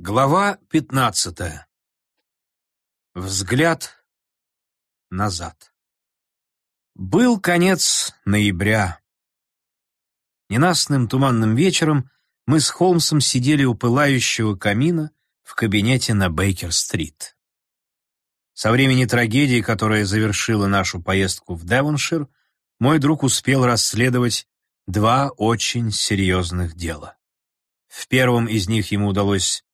Глава пятнадцатая. Взгляд назад. Был конец ноября. Ненастным туманным вечером мы с Холмсом сидели у пылающего камина в кабинете на Бейкер-стрит. Со времени трагедии, которая завершила нашу поездку в Девоншир, мой друг успел расследовать два очень серьезных дела. В первом из них ему удалось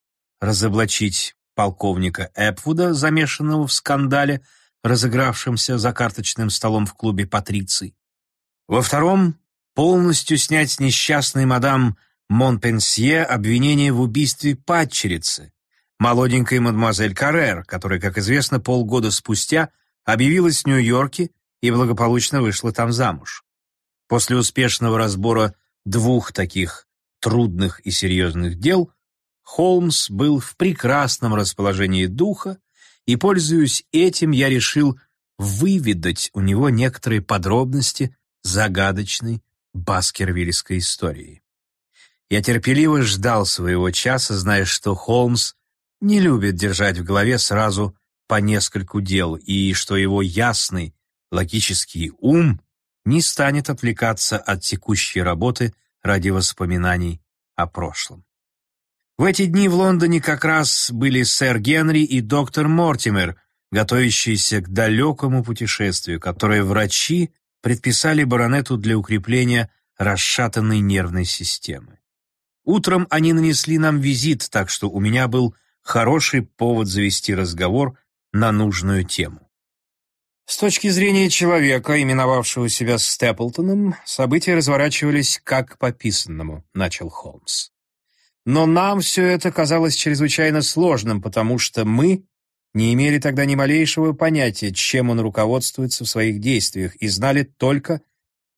разоблачить полковника Эпвуда, замешанного в скандале, разыгравшемся за карточным столом в клубе «Патриций». Во втором — полностью снять с несчастной мадам Монпенсье обвинение в убийстве падчерицы, молоденькой мадемуазель Каррер, которая, как известно, полгода спустя объявилась в Нью-Йорке и благополучно вышла там замуж. После успешного разбора двух таких трудных и серьезных дел Холмс был в прекрасном расположении духа, и, пользуясь этим, я решил выведать у него некоторые подробности загадочной баскервильской истории. Я терпеливо ждал своего часа, зная, что Холмс не любит держать в голове сразу по нескольку дел, и что его ясный, логический ум не станет отвлекаться от текущей работы ради воспоминаний о прошлом. В эти дни в Лондоне как раз были сэр Генри и доктор Мортимер, готовящиеся к далекому путешествию, которое врачи предписали баронету для укрепления расшатанной нервной системы. Утром они нанесли нам визит, так что у меня был хороший повод завести разговор на нужную тему. С точки зрения человека, именовавшего себя Степлтоном, события разворачивались как по писанному, начал Холмс. Но нам все это казалось чрезвычайно сложным, потому что мы не имели тогда ни малейшего понятия, чем он руководствуется в своих действиях, и знали только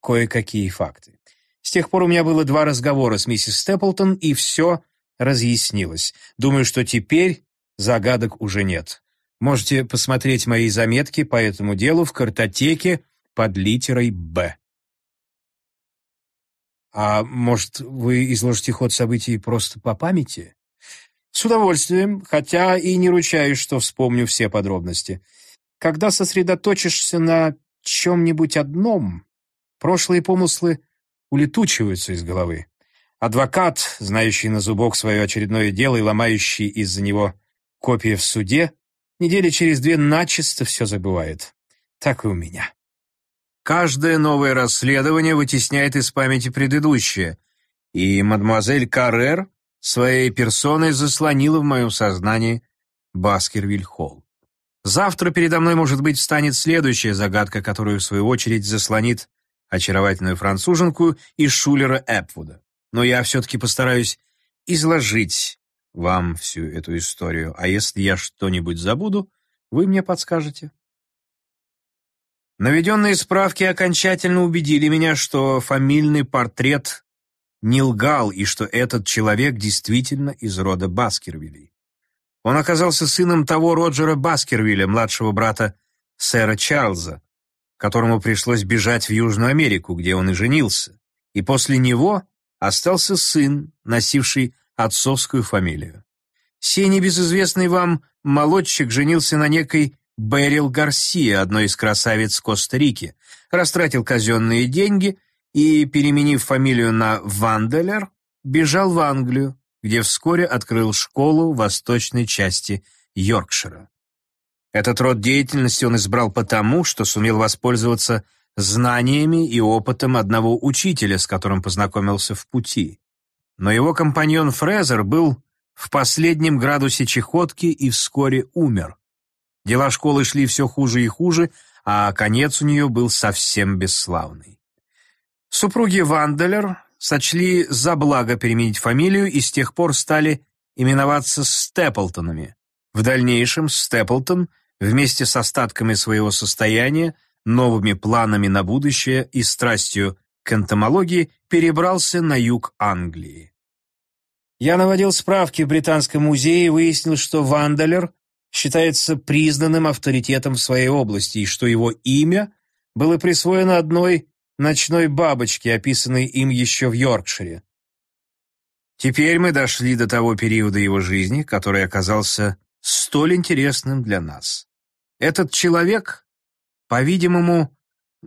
кое-какие факты. С тех пор у меня было два разговора с миссис Степлтон, и все разъяснилось. Думаю, что теперь загадок уже нет. Можете посмотреть мои заметки по этому делу в картотеке под литерой «Б». А может, вы изложите ход событий просто по памяти? С удовольствием, хотя и не ручаюсь, что вспомню все подробности. Когда сосредоточишься на чем-нибудь одном, прошлые помыслы улетучиваются из головы. Адвокат, знающий на зубок свое очередное дело и ломающий из-за него копии в суде, недели через две начисто все забывает. Так и у меня. Каждое новое расследование вытесняет из памяти предыдущее, и мадемуазель Каррер своей персоной заслонила в моем сознании Баскервиль-Холл. Завтра передо мной, может быть, встанет следующая загадка, которую, в свою очередь, заслонит очаровательную француженку из Шулера Эпвуда. Но я все-таки постараюсь изложить вам всю эту историю, а если я что-нибудь забуду, вы мне подскажете. Наведенные справки окончательно убедили меня, что фамильный портрет не лгал и что этот человек действительно из рода Баскервилей. Он оказался сыном того Роджера Баскервилля, младшего брата сэра Чарльза, которому пришлось бежать в Южную Америку, где он и женился, и после него остался сын, носивший отцовскую фамилию. Сей небезызвестный вам молодчик женился на некой Берил Гарсия, одной из красавиц Коста-Рики, растратил казенные деньги и, переменив фамилию на Ванделер, бежал в Англию, где вскоре открыл школу в восточной части Йоркшира. Этот род деятельности он избрал потому, что сумел воспользоваться знаниями и опытом одного учителя, с которым познакомился в пути. Но его компаньон Фрезер был в последнем градусе чехотки и вскоре умер. Дела школы шли все хуже и хуже, а конец у нее был совсем бесславный. Супруги Ванделер сочли за благо переменить фамилию и с тех пор стали именоваться Степлтонами. В дальнейшем Степлтон вместе с остатками своего состояния, новыми планами на будущее и страстью к энтомологии перебрался на юг Англии. Я наводил справки в Британском музее и выяснил, что Ванделер считается признанным авторитетом в своей области, и что его имя было присвоено одной ночной бабочке, описанной им еще в Йоркшире. Теперь мы дошли до того периода его жизни, который оказался столь интересным для нас. Этот человек, по-видимому,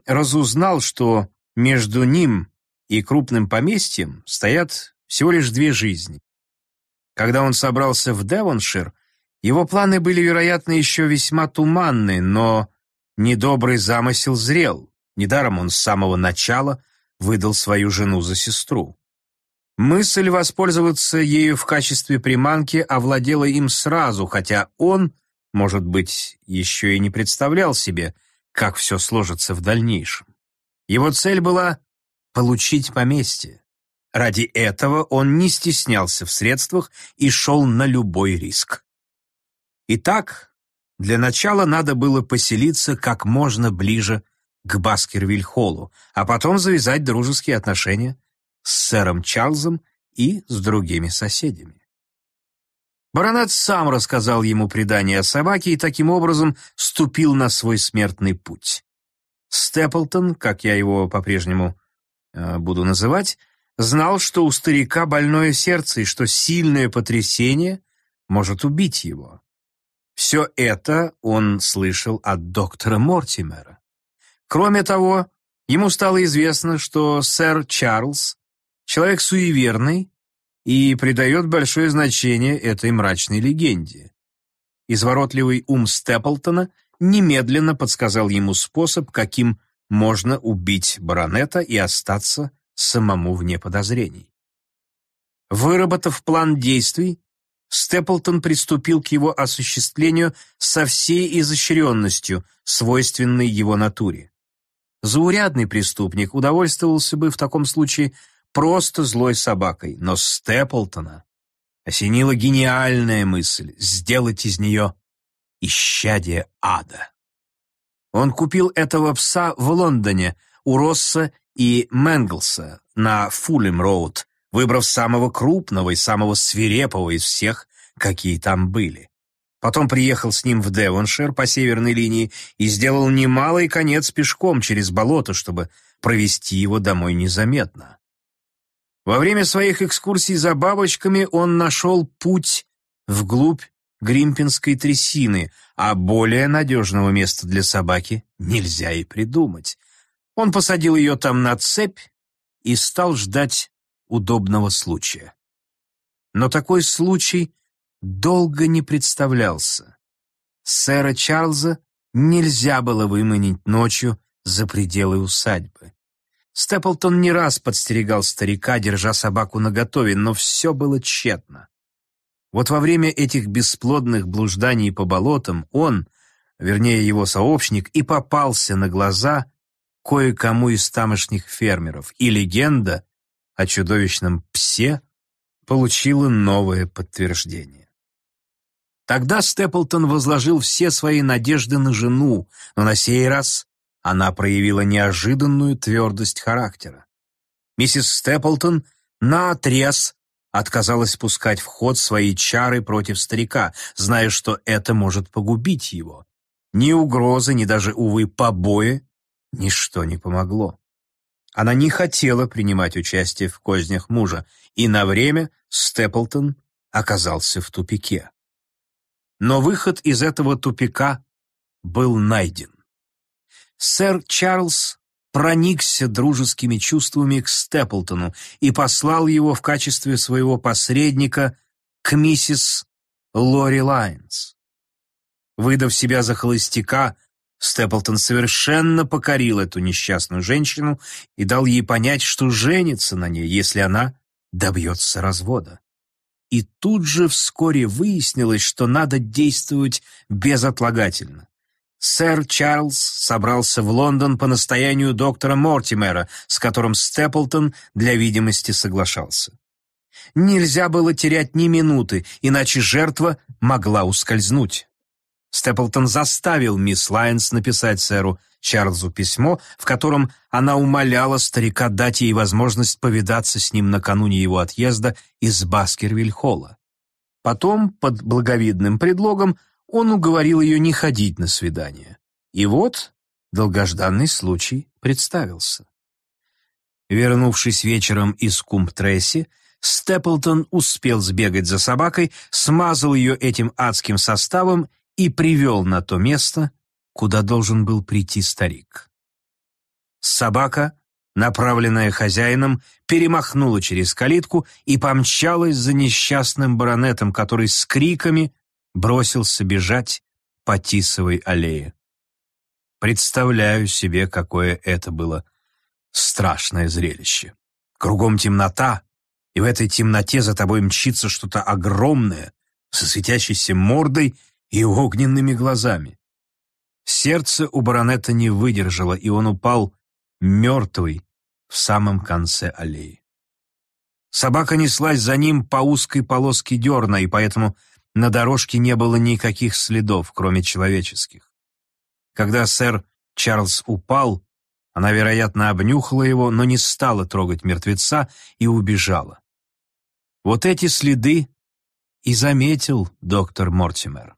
разузнал, что между ним и крупным поместьем стоят всего лишь две жизни. Когда он собрался в Девоншир, его планы были, вероятно, еще весьма туманны, но недобрый замысел зрел. Недаром он с самого начала выдал свою жену за сестру. Мысль воспользоваться ею в качестве приманки овладела им сразу, хотя он, может быть, еще и не представлял себе, как все сложится в дальнейшем. Его цель была получить поместье. Ради этого он не стеснялся в средствах и шел на любой риск. Итак, для начала надо было поселиться как можно ближе к Баскервиль-Холлу, а потом завязать дружеские отношения с сэром Чарльзом и с другими соседями. Баронет сам рассказал ему предание о собаке и таким образом ступил на свой смертный путь. Степлтон, как я его по-прежнему э, буду называть, знал, что у старика больное сердце и что сильное потрясение может убить его. Все это он слышал от доктора Мортимера. Кроме того, ему стало известно, что сэр Чарльз — человек суеверный и придает большое значение этой мрачной легенде. Изворотливый ум Степлтона немедленно подсказал ему способ, каким можно убить баронета и остаться самому вне подозрений. Выработав план действий, Степлтон приступил к его осуществлению со всей изощренностью, свойственной его натуре. Заурядный преступник удовольствовался бы в таком случае просто злой собакой, но Степлтона осенила гениальная мысль сделать из нее исчадие ада. Он купил этого пса в Лондоне у Росса и Менглса на Фулем-Роуд, выбрав самого крупного и самого свирепого из всех, какие там были. Потом приехал с ним в Девоншир по северной линии и сделал немалый конец пешком через болото, чтобы провести его домой незаметно. Во время своих экскурсий за бабочками он нашел путь вглубь Гримпинской трясины, а более надежного места для собаки нельзя и придумать. Он посадил ее там на цепь и стал ждать удобного случая. Но такой случай долго не представлялся. Сэра Чарльза нельзя было выманить ночью за пределы усадьбы. Степлтон не раз подстерегал старика, держа собаку наготове, но все было тщетно. Вот во время этих бесплодных блужданий по болотам он, вернее его сообщник, и попался на глаза кое-кому из тамошних фермеров, и легенда о чудовищном псе получила новое подтверждение. Тогда Степлтон возложил все свои надежды на жену, но на сей раз она проявила неожиданную твердость характера. Миссис Степлтон наотрез отказалась пускать в ход свои чары против старика, зная, что это может погубить его. Ни угрозы, ни даже, увы, побои ничто не помогло. Она не хотела принимать участие в кознях мужа, и на время Степлтон оказался в тупике. Но выход из этого тупика был найден. Сэр Чарльз проникся дружескими чувствами к Степлтону и послал его в качестве своего посредника к миссис Лори Лайнс. Выдав себя за холостяка, Степлтон совершенно покорил эту несчастную женщину и дал ей понять, что женится на ней, если она добьется развода. И тут же вскоре выяснилось, что надо действовать безотлагательно. Сэр Чарльз собрался в Лондон по настоянию доктора Мортимера, с которым Степлтон для видимости соглашался. Нельзя было терять ни минуты, иначе жертва могла ускользнуть. Степлтон заставил мисс Лайнс написать сэру Чарльзу письмо, в котором она умоляла старика дать ей возможность повидаться с ним накануне его отъезда из Баскервиль-Холла. Потом, под благовидным предлогом, он уговорил ее не ходить на свидание. И вот долгожданный случай представился. Вернувшись вечером из Кумб-Тресси, Степлтон успел сбегать за собакой, смазал ее этим адским составом и привел на то место, куда должен был прийти старик. Собака, направленная хозяином, перемахнула через калитку и помчалась за несчастным баронетом, который с криками бросился бежать по Тисовой аллее. Представляю себе, какое это было страшное зрелище. Кругом темнота, и в этой темноте за тобой мчится что-то огромное, со светящейся мордой и огненными глазами. Сердце у баронета не выдержало, и он упал мертвый в самом конце аллеи. Собака неслась за ним по узкой полоске дерна, и поэтому на дорожке не было никаких следов, кроме человеческих. Когда сэр Чарльз упал, она, вероятно, обнюхала его, но не стала трогать мертвеца и убежала. Вот эти следы и заметил доктор Мортимер.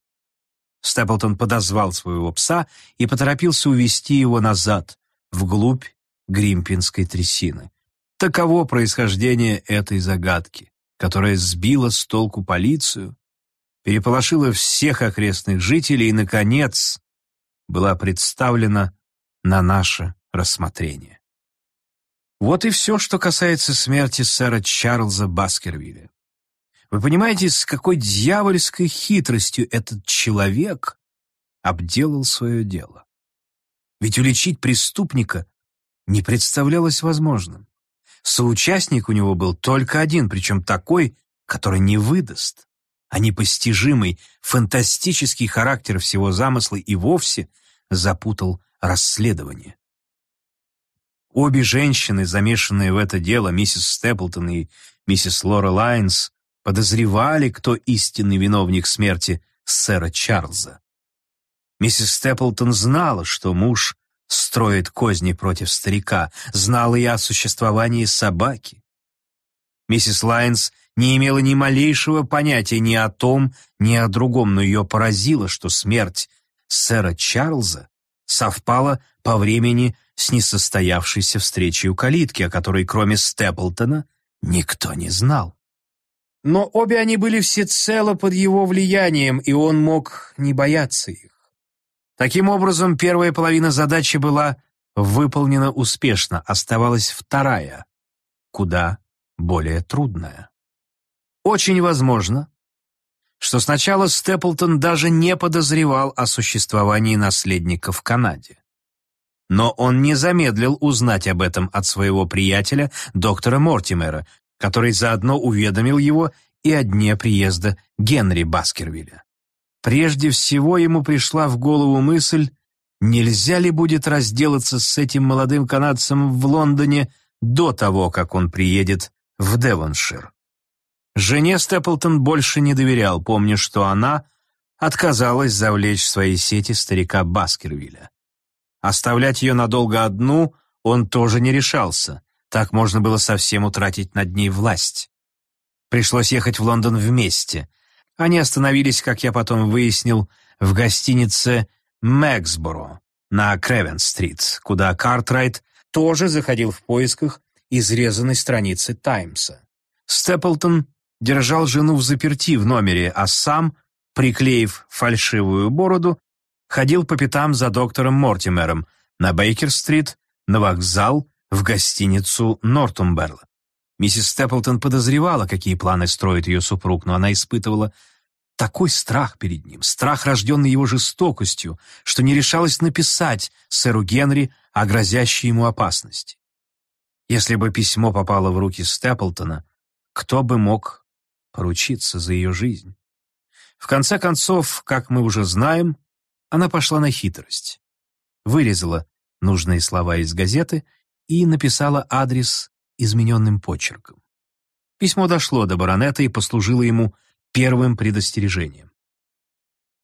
Степлтон подозвал своего пса и поторопился увести его назад, вглубь Гримпинской трясины. Таково происхождение этой загадки, которая сбила с толку полицию, переполошила всех окрестных жителей и, наконец, была представлена на наше рассмотрение. Вот и все, что касается смерти сэра Чарльза Баскервилля. Вы понимаете, с какой дьявольской хитростью этот человек обделал свое дело? Ведь уличить преступника не представлялось возможным. Соучастник у него был только один, причем такой, который не выдаст, а непостижимый, фантастический характер всего замысла и вовсе запутал расследование. Обе женщины, замешанные в это дело, миссис Степлтон и миссис Лора Лайнс, подозревали, кто истинный виновник смерти сэра Чарльза. Миссис Степлтон знала, что муж строит козни против старика, знала и о существовании собаки. Миссис Лайнс не имела ни малейшего понятия ни о том, ни о другом, но ее поразило, что смерть сэра Чарльза совпала по времени с несостоявшейся встречей у калитки, о которой кроме Степлтона никто не знал. Но обе они были всецело под его влиянием, и он мог не бояться их. Таким образом, первая половина задачи была выполнена успешно, оставалась вторая, куда более трудная. Очень возможно, что сначала Степлтон даже не подозревал о существовании наследника в Канаде. Но он не замедлил узнать об этом от своего приятеля, доктора Мортимера, который заодно уведомил его и о дне приезда Генри Баскервилля. Прежде всего ему пришла в голову мысль, нельзя ли будет разделаться с этим молодым канадцем в Лондоне до того, как он приедет в Девоншир. Жене Степлтон больше не доверял, помня, что она отказалась завлечь в свои сети старика Баскервилля. Оставлять ее надолго одну он тоже не решался, так можно было совсем утратить над ней власть. Пришлось ехать в Лондон вместе. Они остановились, как я потом выяснил, в гостинице «Мэксборо» на Кревен-стрит, куда Картрайт тоже заходил в поисках изрезанной страницы «Таймса». Степлтон держал жену в заперти в номере, а сам, приклеив фальшивую бороду, ходил по пятам за доктором Мортимером на Бейкер-стрит, на вокзал, в гостиницу Нортумберла. Миссис Степлтон подозревала, какие планы строит ее супруг, но она испытывала такой страх перед ним, страх, рожденный его жестокостью, что не решалась написать сэру Генри о грозящей ему опасности. Если бы письмо попало в руки Степлтона, кто бы мог поручиться за ее жизнь. В конце концов, как мы уже знаем, она пошла на хитрость. Вырезала нужные слова из газеты и написала адрес измененным почерком. Письмо дошло до баронета и послужило ему первым предостережением.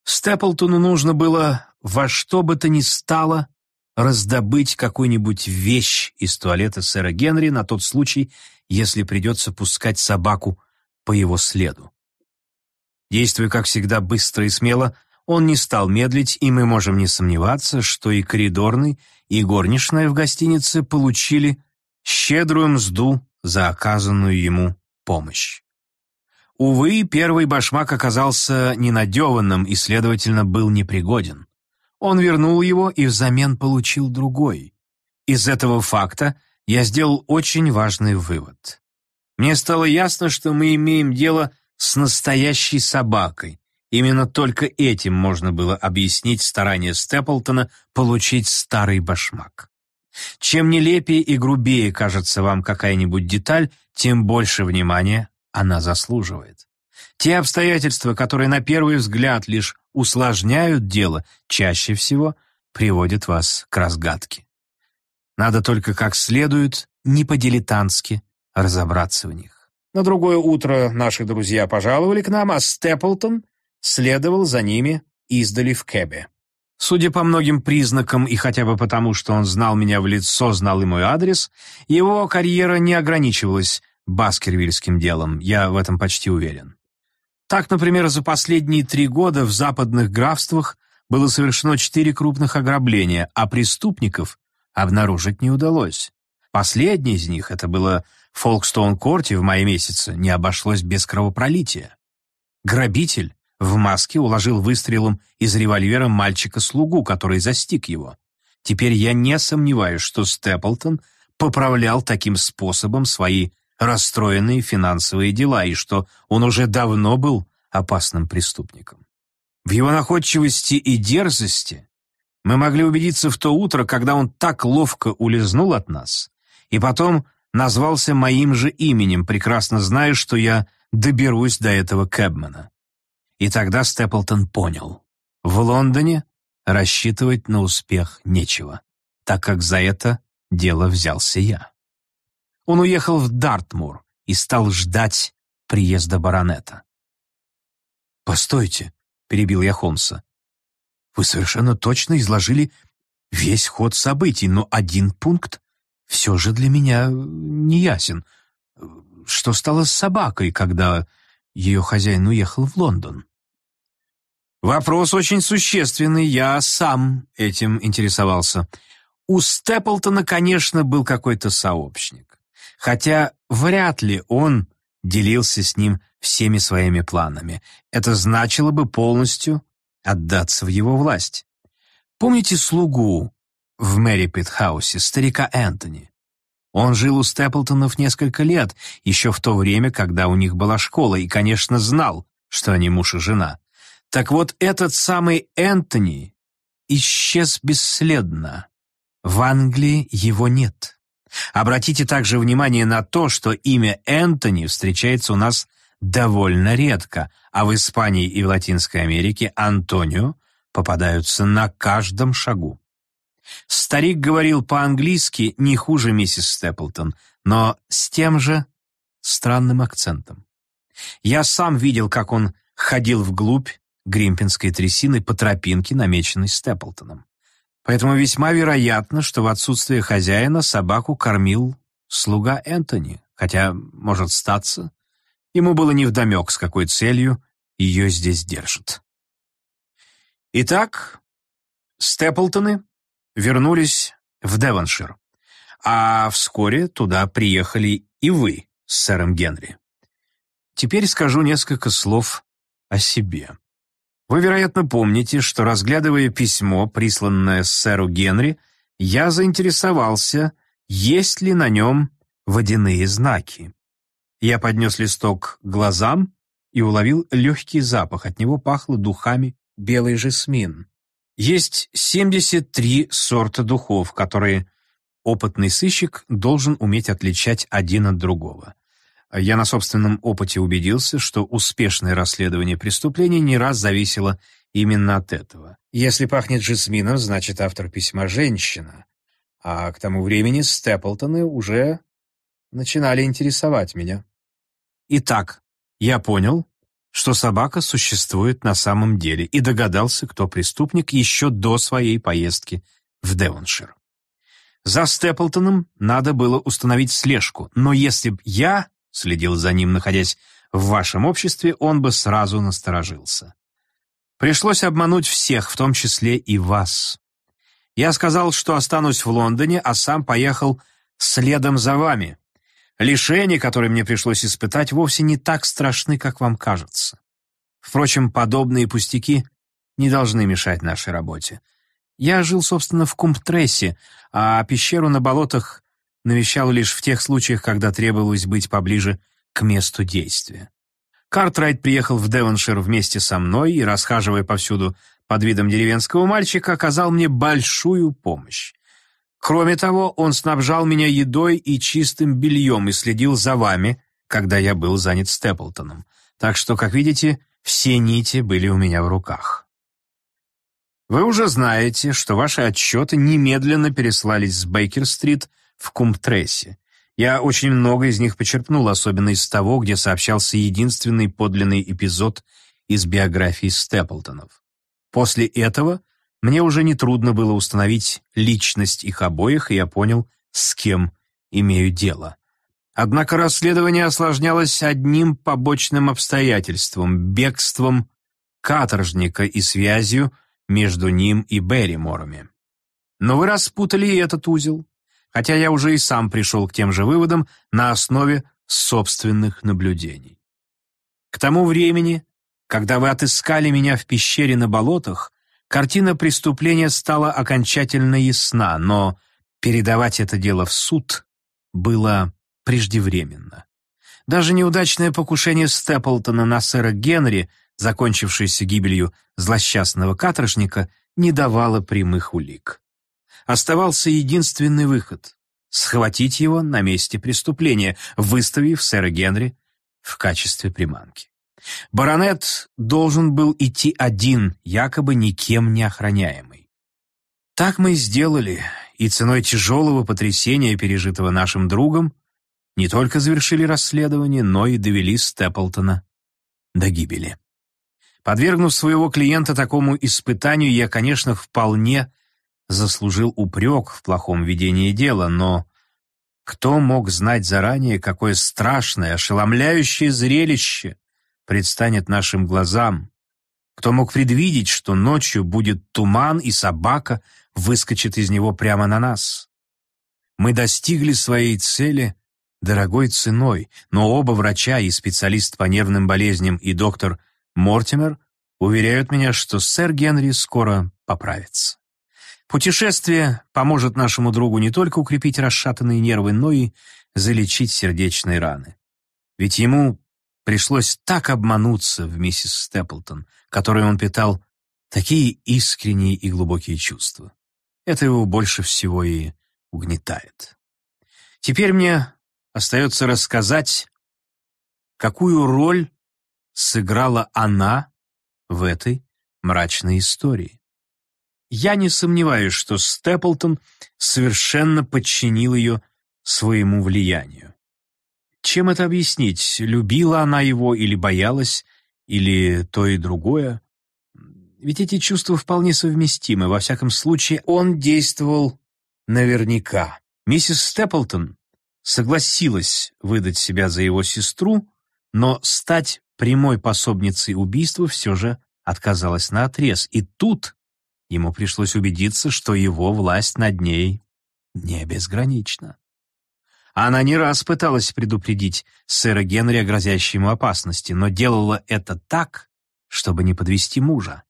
Степлтону нужно было во что бы то ни стало раздобыть какую-нибудь вещь из туалета сэра Генри на тот случай, если придется пускать собаку по его следу. Действуя, как всегда, быстро и смело, он не стал медлить, и мы можем не сомневаться, что и коридорный, и горничная в гостинице получили щедрую мзду за оказанную ему помощь. Увы, первый башмак оказался ненадеванным и, следовательно, был непригоден. Он вернул его и взамен получил другой. Из этого факта я сделал очень важный вывод. Мне стало ясно, что мы имеем дело с настоящей собакой. Именно только этим можно было объяснить старание Степлтона получить старый башмак. Чем нелепее и грубее кажется вам какая-нибудь деталь, тем больше внимания она заслуживает. Те обстоятельства, которые на первый взгляд лишь усложняют дело, чаще всего приводят вас к разгадке. Надо только как следует, не по-дилетантски, разобраться в них. На другое утро наши друзья пожаловали к нам, а Степлтон следовал за ними издали в кэбе. Судя по многим признакам и хотя бы потому, что он знал меня в лицо, знал и мой адрес, его карьера не ограничивалась баскервильским делом, я в этом почти уверен. Так, например, за последние три года в западных графствах было совершено четыре крупных ограбления, а преступников обнаружить не удалось. Последнее из них, это было в Фолкстоун-корте в мае месяце, не обошлось без кровопролития. Грабитель в маске уложил выстрелом из револьвера мальчика-слугу, который застиг его. Теперь я не сомневаюсь, что Степлтон поправлял таким способом свои расстроенные финансовые дела и что он уже давно был опасным преступником. В его находчивости и дерзости мы могли убедиться в то утро, когда он так ловко улизнул от нас, и потом назвался моим же именем, прекрасно зная, что я доберусь до этого Кэбмана. И тогда Степлтон понял. В Лондоне рассчитывать на успех нечего, так как за это дело взялся я. Он уехал в Дартмур и стал ждать приезда баронета. «Постойте», — перебил я Холмса. «Вы совершенно точно изложили весь ход событий, но один пункт все же для меня не ясен. Что стало с собакой, когда ее хозяин уехал в Лондон?» Вопрос очень существенный, я сам этим интересовался. У Степлтона, конечно, был какой-то сообщник, хотя вряд ли он делился с ним всеми своими планами. Это значило бы полностью отдаться в его власть. Помните слугу в Мэри Питхаусе, старика Энтони? Он жил у Степлтонов несколько лет, еще в то время, когда у них была школа, и, конечно, знал, что они муж и жена. Так вот, этот самый Энтони исчез бесследно. В Англии его нет. Обратите также внимание на то, что имя Энтони встречается у нас довольно редко, а в Испании и в Латинской Америке Антонио попадаются на каждом шагу. Старик говорил по-английски не хуже миссис Степлтон, но с тем же странным акцентом. Я сам видел, как он ходил вглубь Гримпинской трясины по тропинке, намеченной Степлтоном. Поэтому весьма вероятно, что в отсутствие хозяина собаку кормил слуга Энтони, хотя, может статься, ему было невдомек, с какой целью ее здесь держат. Итак, Степлтоны вернулись в Девоншир, а вскоре туда приехали и вы с сэром Генри. Теперь скажу несколько слов о себе. Вы, вероятно, помните, что, разглядывая письмо, присланное сэру Генри, я заинтересовался, есть ли на нем водяные знаки. Я поднес листок к глазам и уловил легкий запах, от него пахло духами белый жасмин. Есть 73 сорта духов, которые опытный сыщик должен уметь отличать один от другого. Я на собственном опыте убедился, что успешное расследование преступления не раз зависело именно от этого. Если пахнет жасмином, значит автор письма – женщина. А к тому времени Степлтоны уже начинали интересовать меня. Итак, я понял, что собака существует на самом деле и догадался, кто преступник еще до своей поездки в Девоншир. За Степлтоном надо было установить слежку, но если б я следил за ним, находясь в вашем обществе, он бы сразу насторожился. Пришлось обмануть всех, в том числе и вас. Я сказал, что останусь в Лондоне, а сам поехал следом за вами. Лишения, которые мне пришлось испытать, вовсе не так страшны, как вам кажется. Впрочем, подобные пустяки не должны мешать нашей работе. Я жил, собственно, в Кумптрессе, а пещеру на болотах навещал лишь в тех случаях, когда требовалось быть поближе к месту действия. Картрайт приехал в Девоншир вместе со мной и, расхаживая повсюду под видом деревенского мальчика, оказал мне большую помощь. Кроме того, он снабжал меня едой и чистым бельем и следил за вами, когда я был занят Степлтоном. Так что, как видите, все нити были у меня в руках. Вы уже знаете, что ваши отчеты немедленно переслались с Бейкер-стрит в Кумптрессе. Я очень много из них почерпнул, особенно из того, где сообщался единственный подлинный эпизод из биографии Степлтонов. После этого мне уже нетрудно было установить личность их обоих, и я понял, с кем имею дело. Однако расследование осложнялось одним побочным обстоятельством — бегством каторжника и связью между ним и Берриморами. Но вы распутали и этот узел, хотя я уже и сам пришел к тем же выводам на основе собственных наблюдений. К тому времени, когда вы отыскали меня в пещере на болотах, Картина преступления стала окончательно ясна, но передавать это дело в суд было преждевременно. Даже неудачное покушение Степлтона на сэра Генри, закончившееся гибелью злосчастного каторжника, не давало прямых улик. Оставался единственный выход — схватить его на месте преступления, выставив сэра Генри в качестве приманки. Баронет должен был идти один, якобы никем не охраняемый. Так мы и сделали, и ценой тяжелого потрясения, пережитого нашим другом, не только завершили расследование, но и довели Степлтона до гибели. Подвергнув своего клиента такому испытанию, я, конечно, вполне заслужил упрек в плохом ведении дела, но кто мог знать заранее, какое страшное, ошеломляющее зрелище предстанет нашим глазам. Кто мог предвидеть, что ночью будет туман и собака выскочит из него прямо на нас? Мы достигли своей цели дорогой ценой, но оба врача, и специалист по нервным болезням, и доктор Мортимер, уверяют меня, что сэр Генри скоро поправится. Путешествие поможет нашему другу не только укрепить расшатанные нервы, но и залечить сердечные раны. Ведь ему Пришлось так обмануться в миссис Степлтон, которой он питал такие искренние и глубокие чувства. Это его больше всего и угнетает. Теперь мне остается рассказать, какую роль сыграла она в этой мрачной истории. Я не сомневаюсь, что Степлтон совершенно подчинил ее своему влиянию. Чем это объяснить? Любила она его или боялась, или то и другое? Ведь эти чувства вполне совместимы. Во всяком случае, он действовал наверняка. Миссис Степлтон согласилась выдать себя за его сестру, но стать прямой пособницей убийства все же отказалась наотрез. И тут ему пришлось убедиться, что его власть над ней не безгранична. Она не раз пыталась предупредить сэра Генри о грозящей ему опасности, но делала это так, чтобы не подвести мужа.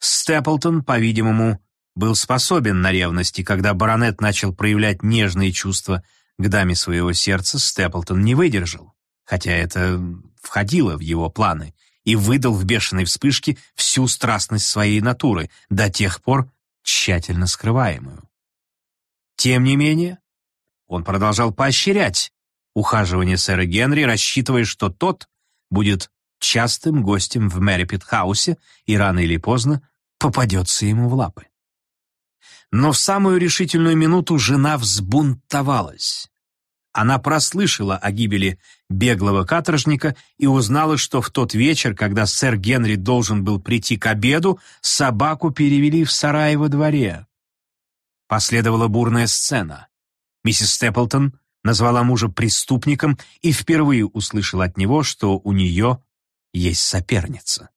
Степлтон, по-видимому, был способен на ревность, и когда баронет начал проявлять нежные чувства к даме своего сердца, Степлтон не выдержал, хотя это входило в его планы, и выдал в бешеной вспышке всю страстность своей натуры, до тех пор тщательно скрываемую. Тем не менее, он продолжал поощрять ухаживание сэра Генри, рассчитывая, что тот будет частым гостем в Мэрипит-хаусе и рано или поздно попадется ему в лапы. Но в самую решительную минуту жена взбунтовалась. Она прослышала о гибели беглого каторжника и узнала, что в тот вечер, когда сэр Генри должен был прийти к обеду, собаку перевели в сарай во дворе. Последовала бурная сцена. Миссис Степлтон назвала мужа преступником и впервые услышала от него, что у нее есть соперница.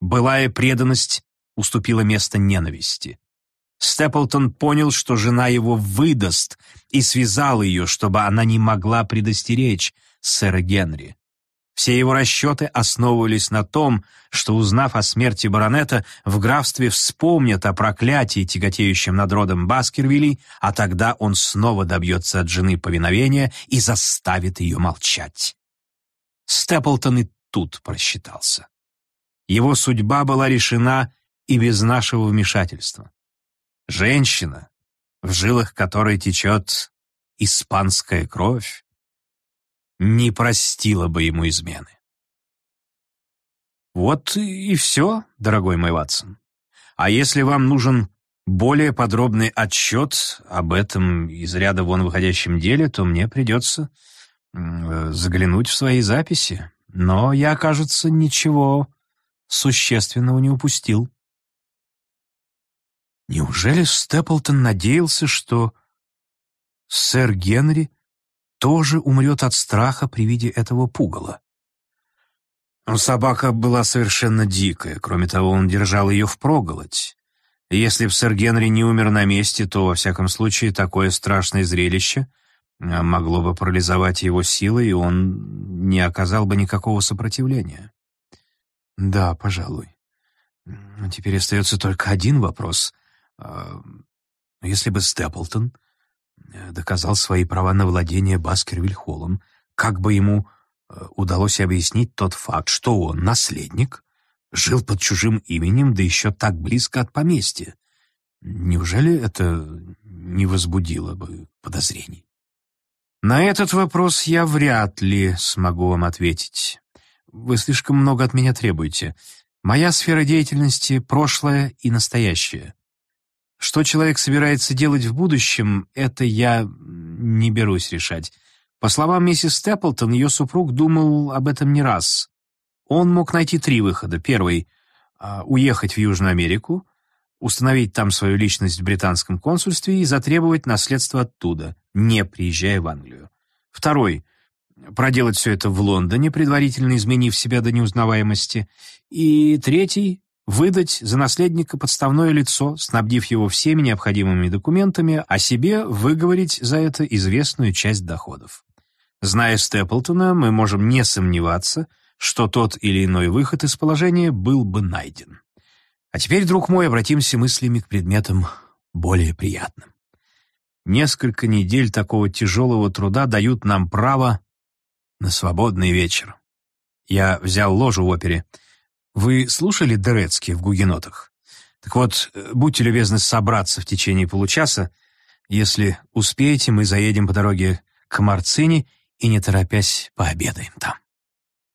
Былая преданность уступила место ненависти. Степлтон понял, что жена его выдаст, и связал ее, чтобы она не могла предостеречь сэра Генри. Все его расчеты основывались на том, что, узнав о смерти баронета, в графстве вспомнят о проклятии, тяготеющем над родом Баскервилей, а тогда он снова добьется от жены повиновения и заставит ее молчать. Степлтон и тут просчитался. Его судьба была решена и без нашего вмешательства. Женщина, в жилах которой течет испанская кровь, не простила бы ему измены. Вот и все, дорогой мой Ватсон. А если вам нужен более подробный отчет об этом из ряда вон выходящем деле, то мне придется заглянуть в свои записи. Но я, кажется, ничего существенного не упустил. Неужели Степлтон надеялся, что сэр Генри тоже умрет от страха при виде этого пугала? Собака была совершенно дикая, кроме того, он держал ее впроголодь. Если б сэр Генри не умер на месте, то, во всяком случае, такое страшное зрелище а, могло бы парализовать его силы, и он не оказал бы никакого сопротивления. Да, пожалуй. Теперь остается только один вопрос — а, если бы Степлтон э, доказал свои права на владение Баскервиль-Холлом, как бы ему э, удалось объяснить тот факт, что он, наследник, жил под чужим именем, да еще так близко от поместья? Неужели это не возбудило бы подозрений? На этот вопрос я вряд ли смогу вам ответить. Вы слишком много от меня требуете. Моя сфера деятельности — прошлое и настоящее. Что человек собирается делать в будущем, это я не берусь решать. По словам миссис Степлтон, ее супруг думал об этом не раз. Он мог найти три выхода. Первый а, — уехать в Южную Америку, установить там свою личность в британском консульстве и затребовать наследство оттуда, не приезжая в Англию. Второй — проделать все это в Лондоне, предварительно изменив себя до неузнаваемости. И третий выдать за наследника подставное лицо, снабдив его всеми необходимыми документами, а себе выговорить за это известную часть доходов. Зная Степлтона, мы можем не сомневаться, что тот или иной выход из положения был бы найден. А теперь, друг мой, обратимся мыслями к предметам более приятным. Несколько недель такого тяжелого труда дают нам право на свободный вечер. Я взял ложу в опере — вы слушали Дерецки в «Гугенотах»? Так вот, э, будьте любезны собраться в течение получаса. Если успеете, мы заедем по дороге к Марцини и, не торопясь, пообедаем там.